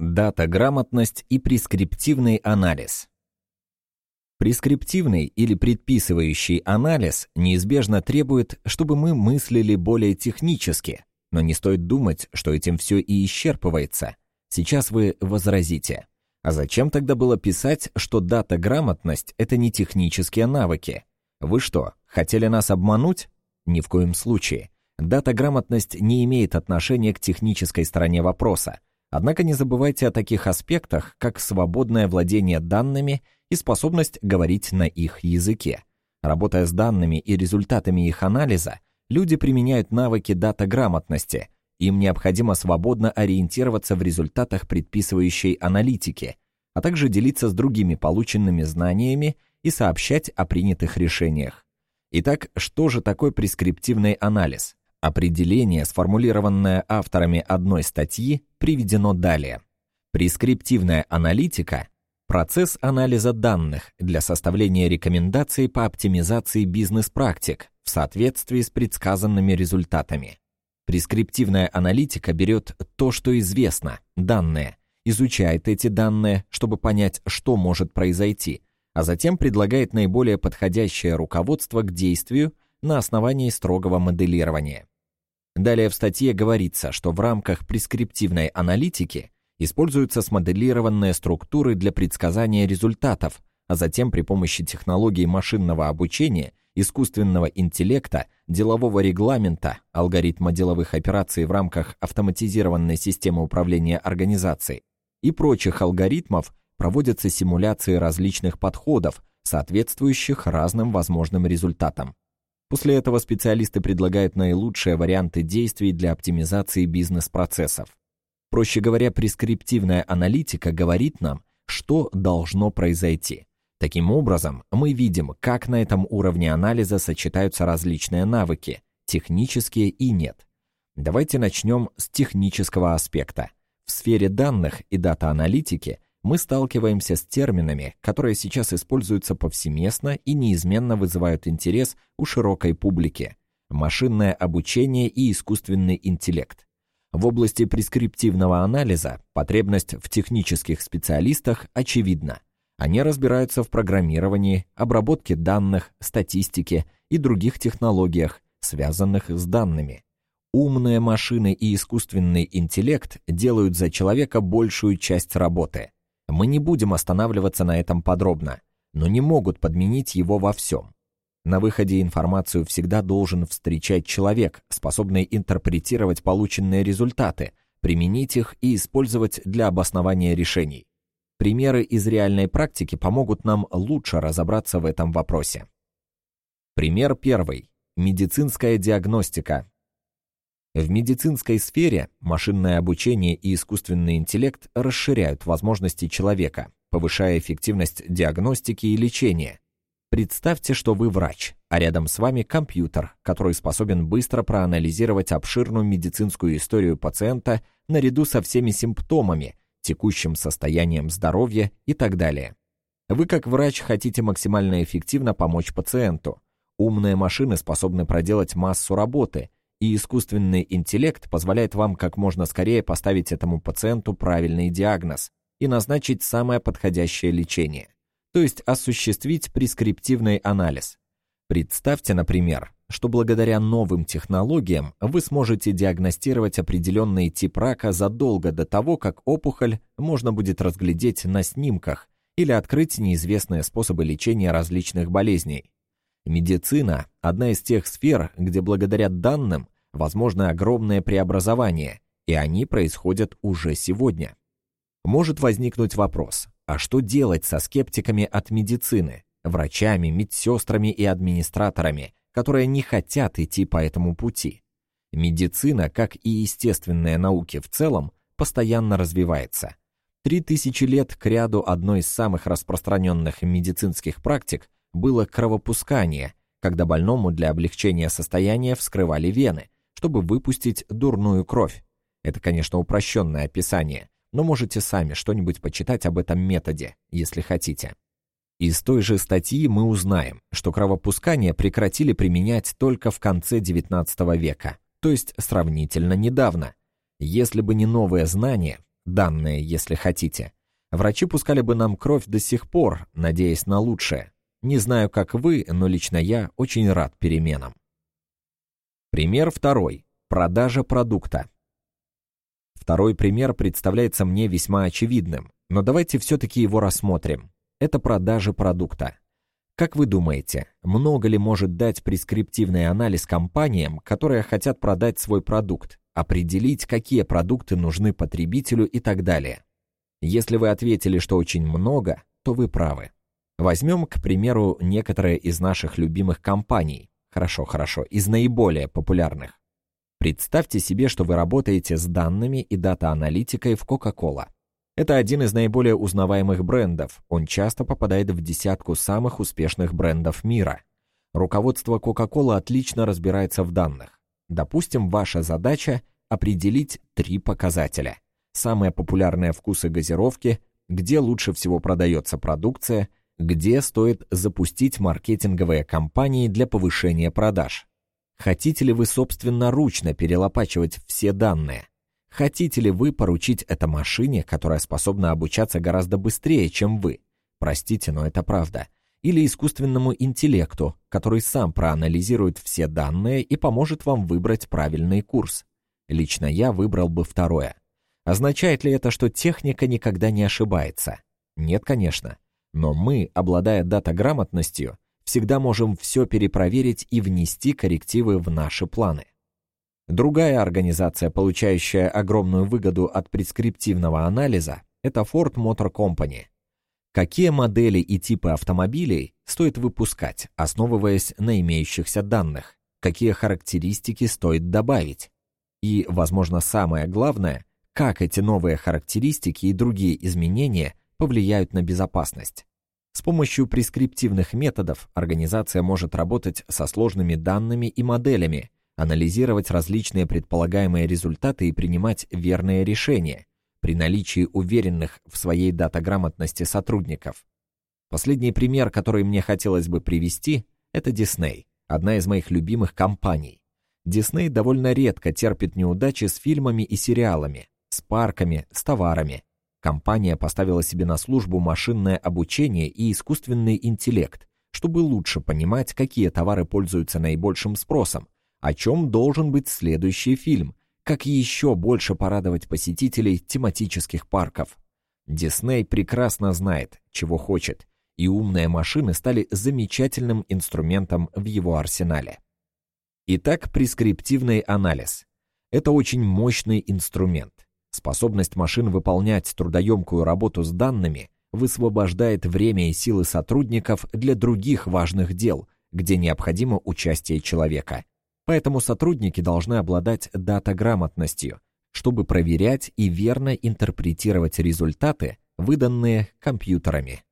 Дата-грамотность и прескриптивный анализ. Прескриптивный или предписывающий анализ неизбежно требует, чтобы мы мыслили более технически, но не стоит думать, что этим все и исчерпывается. Сейчас вы возразите. А зачем тогда было писать, что дата-грамотность – это не технические навыки? Вы что, хотели нас обмануть? Ни в коем случае. Дата-грамотность не имеет отношения к технической стороне вопроса. Однако не забывайте о таких аспектах, как свободное владение данными и способность говорить на их языке. Работая с данными и результатами их анализа, люди применяют навыки дата-грамотности. Им необходимо свободно ориентироваться в результатах предписывающей аналитики, а также делиться с другими полученными знаниями и сообщать о принятых решениях. Итак, что же такое прескриптивный анализ? Определение, сформулированное авторами одной статьи, приведено далее. Прескриптивная аналитика – процесс анализа данных для составления рекомендаций по оптимизации бизнес-практик в соответствии с предсказанными результатами. Прескриптивная аналитика берет то, что известно, данные, изучает эти данные, чтобы понять, что может произойти, а затем предлагает наиболее подходящее руководство к действию на основании строгого моделирования. Далее в статье говорится, что в рамках прескриптивной аналитики используются смоделированные структуры для предсказания результатов, а затем при помощи технологий машинного обучения, искусственного интеллекта, делового регламента, алгоритма деловых операций в рамках автоматизированной системы управления организацией и прочих алгоритмов проводятся симуляции различных подходов, соответствующих разным возможным результатам. После этого специалисты предлагают наилучшие варианты действий для оптимизации бизнес-процессов. Проще говоря, прескриптивная аналитика говорит нам, что должно произойти. Таким образом, мы видим, как на этом уровне анализа сочетаются различные навыки, технические и нет. Давайте начнем с технического аспекта. В сфере данных и дата-аналитики – мы сталкиваемся с терминами, которые сейчас используются повсеместно и неизменно вызывают интерес у широкой публики. Машинное обучение и искусственный интеллект. В области прескриптивного анализа потребность в технических специалистах очевидна. Они разбираются в программировании, обработке данных, статистике и других технологиях, связанных с данными. Умные машины и искусственный интеллект делают за человека большую часть работы – мы не будем останавливаться на этом подробно, но не могут подменить его во всем. На выходе информацию всегда должен встречать человек, способный интерпретировать полученные результаты, применить их и использовать для обоснования решений. Примеры из реальной практики помогут нам лучше разобраться в этом вопросе. Пример первый. Медицинская диагностика. В медицинской сфере машинное обучение и искусственный интеллект расширяют возможности человека, повышая эффективность диагностики и лечения. Представьте, что вы врач, а рядом с вами компьютер, который способен быстро проанализировать обширную медицинскую историю пациента наряду со всеми симптомами, текущим состоянием здоровья и так далее. Вы как врач хотите максимально эффективно помочь пациенту. Умные машины способны проделать массу работы – и искусственный интеллект позволяет вам как можно скорее поставить этому пациенту правильный диагноз и назначить самое подходящее лечение, то есть осуществить прескриптивный анализ. Представьте, например, что благодаря новым технологиям вы сможете диагностировать определенный тип рака задолго до того, как опухоль можно будет разглядеть на снимках или открыть неизвестные способы лечения различных болезней. Медицина – одна из тех сфер, где благодаря данным возможно огромное преобразование, и они происходят уже сегодня. Может возникнуть вопрос, а что делать со скептиками от медицины, врачами, медсестрами и администраторами, которые не хотят идти по этому пути? Медицина, как и естественные науки в целом, постоянно развивается. Три тысячи лет к ряду одной из самых распространенных медицинских практик было кровопускание, когда больному для облегчения состояния вскрывали вены, чтобы выпустить дурную кровь. Это, конечно, упрощенное описание, но можете сами что-нибудь почитать об этом методе, если хотите. Из той же статьи мы узнаем, что кровопускание прекратили применять только в конце XIX века, то есть сравнительно недавно. Если бы не новые знания, данные, если хотите. Врачи пускали бы нам кровь до сих пор, надеясь на лучшее. Не знаю, как вы, но лично я очень рад переменам. Пример второй. Продажа продукта. Второй пример представляется мне весьма очевидным, но давайте все-таки его рассмотрим. Это продажа продукта. Как вы думаете, много ли может дать прескриптивный анализ компаниям, которые хотят продать свой продукт, определить, какие продукты нужны потребителю и так далее? Если вы ответили, что очень много, то вы правы. Возьмем, к примеру, некоторые из наших любимых компаний. Хорошо, хорошо, из наиболее популярных. Представьте себе, что вы работаете с данными и дата-аналитикой в Coca-Cola. Это один из наиболее узнаваемых брендов. Он часто попадает в десятку самых успешных брендов мира. Руководство Coca-Cola отлично разбирается в данных. Допустим, ваша задача – определить три показателя. Самые популярные вкусы газировки, где лучше всего продается продукция, где стоит запустить маркетинговые кампании для повышения продаж. Хотите ли вы собственноручно перелопачивать все данные? Хотите ли вы поручить это машине, которая способна обучаться гораздо быстрее, чем вы? Простите, но это правда. Или искусственному интеллекту, который сам проанализирует все данные и поможет вам выбрать правильный курс. Лично я выбрал бы второе. Означает ли это, что техника никогда не ошибается? Нет, конечно. Но мы, обладая датаграмотностью, всегда можем все перепроверить и внести коррективы в наши планы. Другая организация, получающая огромную выгоду от прескриптивного анализа, это Ford Motor Company. Какие модели и типы автомобилей стоит выпускать, основываясь на имеющихся данных? Какие характеристики стоит добавить? И, возможно, самое главное, как эти новые характеристики и другие изменения повлияют на безопасность. С помощью прескриптивных методов организация может работать со сложными данными и моделями, анализировать различные предполагаемые результаты и принимать верные решения при наличии уверенных в своей датаграмотности сотрудников. Последний пример, который мне хотелось бы привести, это Disney, одна из моих любимых компаний. Disney довольно редко терпит неудачи с фильмами и сериалами, с парками, с товарами. Компания поставила себе на службу машинное обучение и искусственный интеллект, чтобы лучше понимать, какие товары пользуются наибольшим спросом, о чем должен быть следующий фильм, как еще больше порадовать посетителей тематических парков. Дисней прекрасно знает, чего хочет, и умные машины стали замечательным инструментом в его арсенале. Итак, прескриптивный анализ. Это очень мощный инструмент. Способность машин выполнять трудоемкую работу с данными высвобождает время и силы сотрудников для других важных дел, где необходимо участие человека. Поэтому сотрудники должны обладать датаграмотностью, чтобы проверять и верно интерпретировать результаты, выданные компьютерами.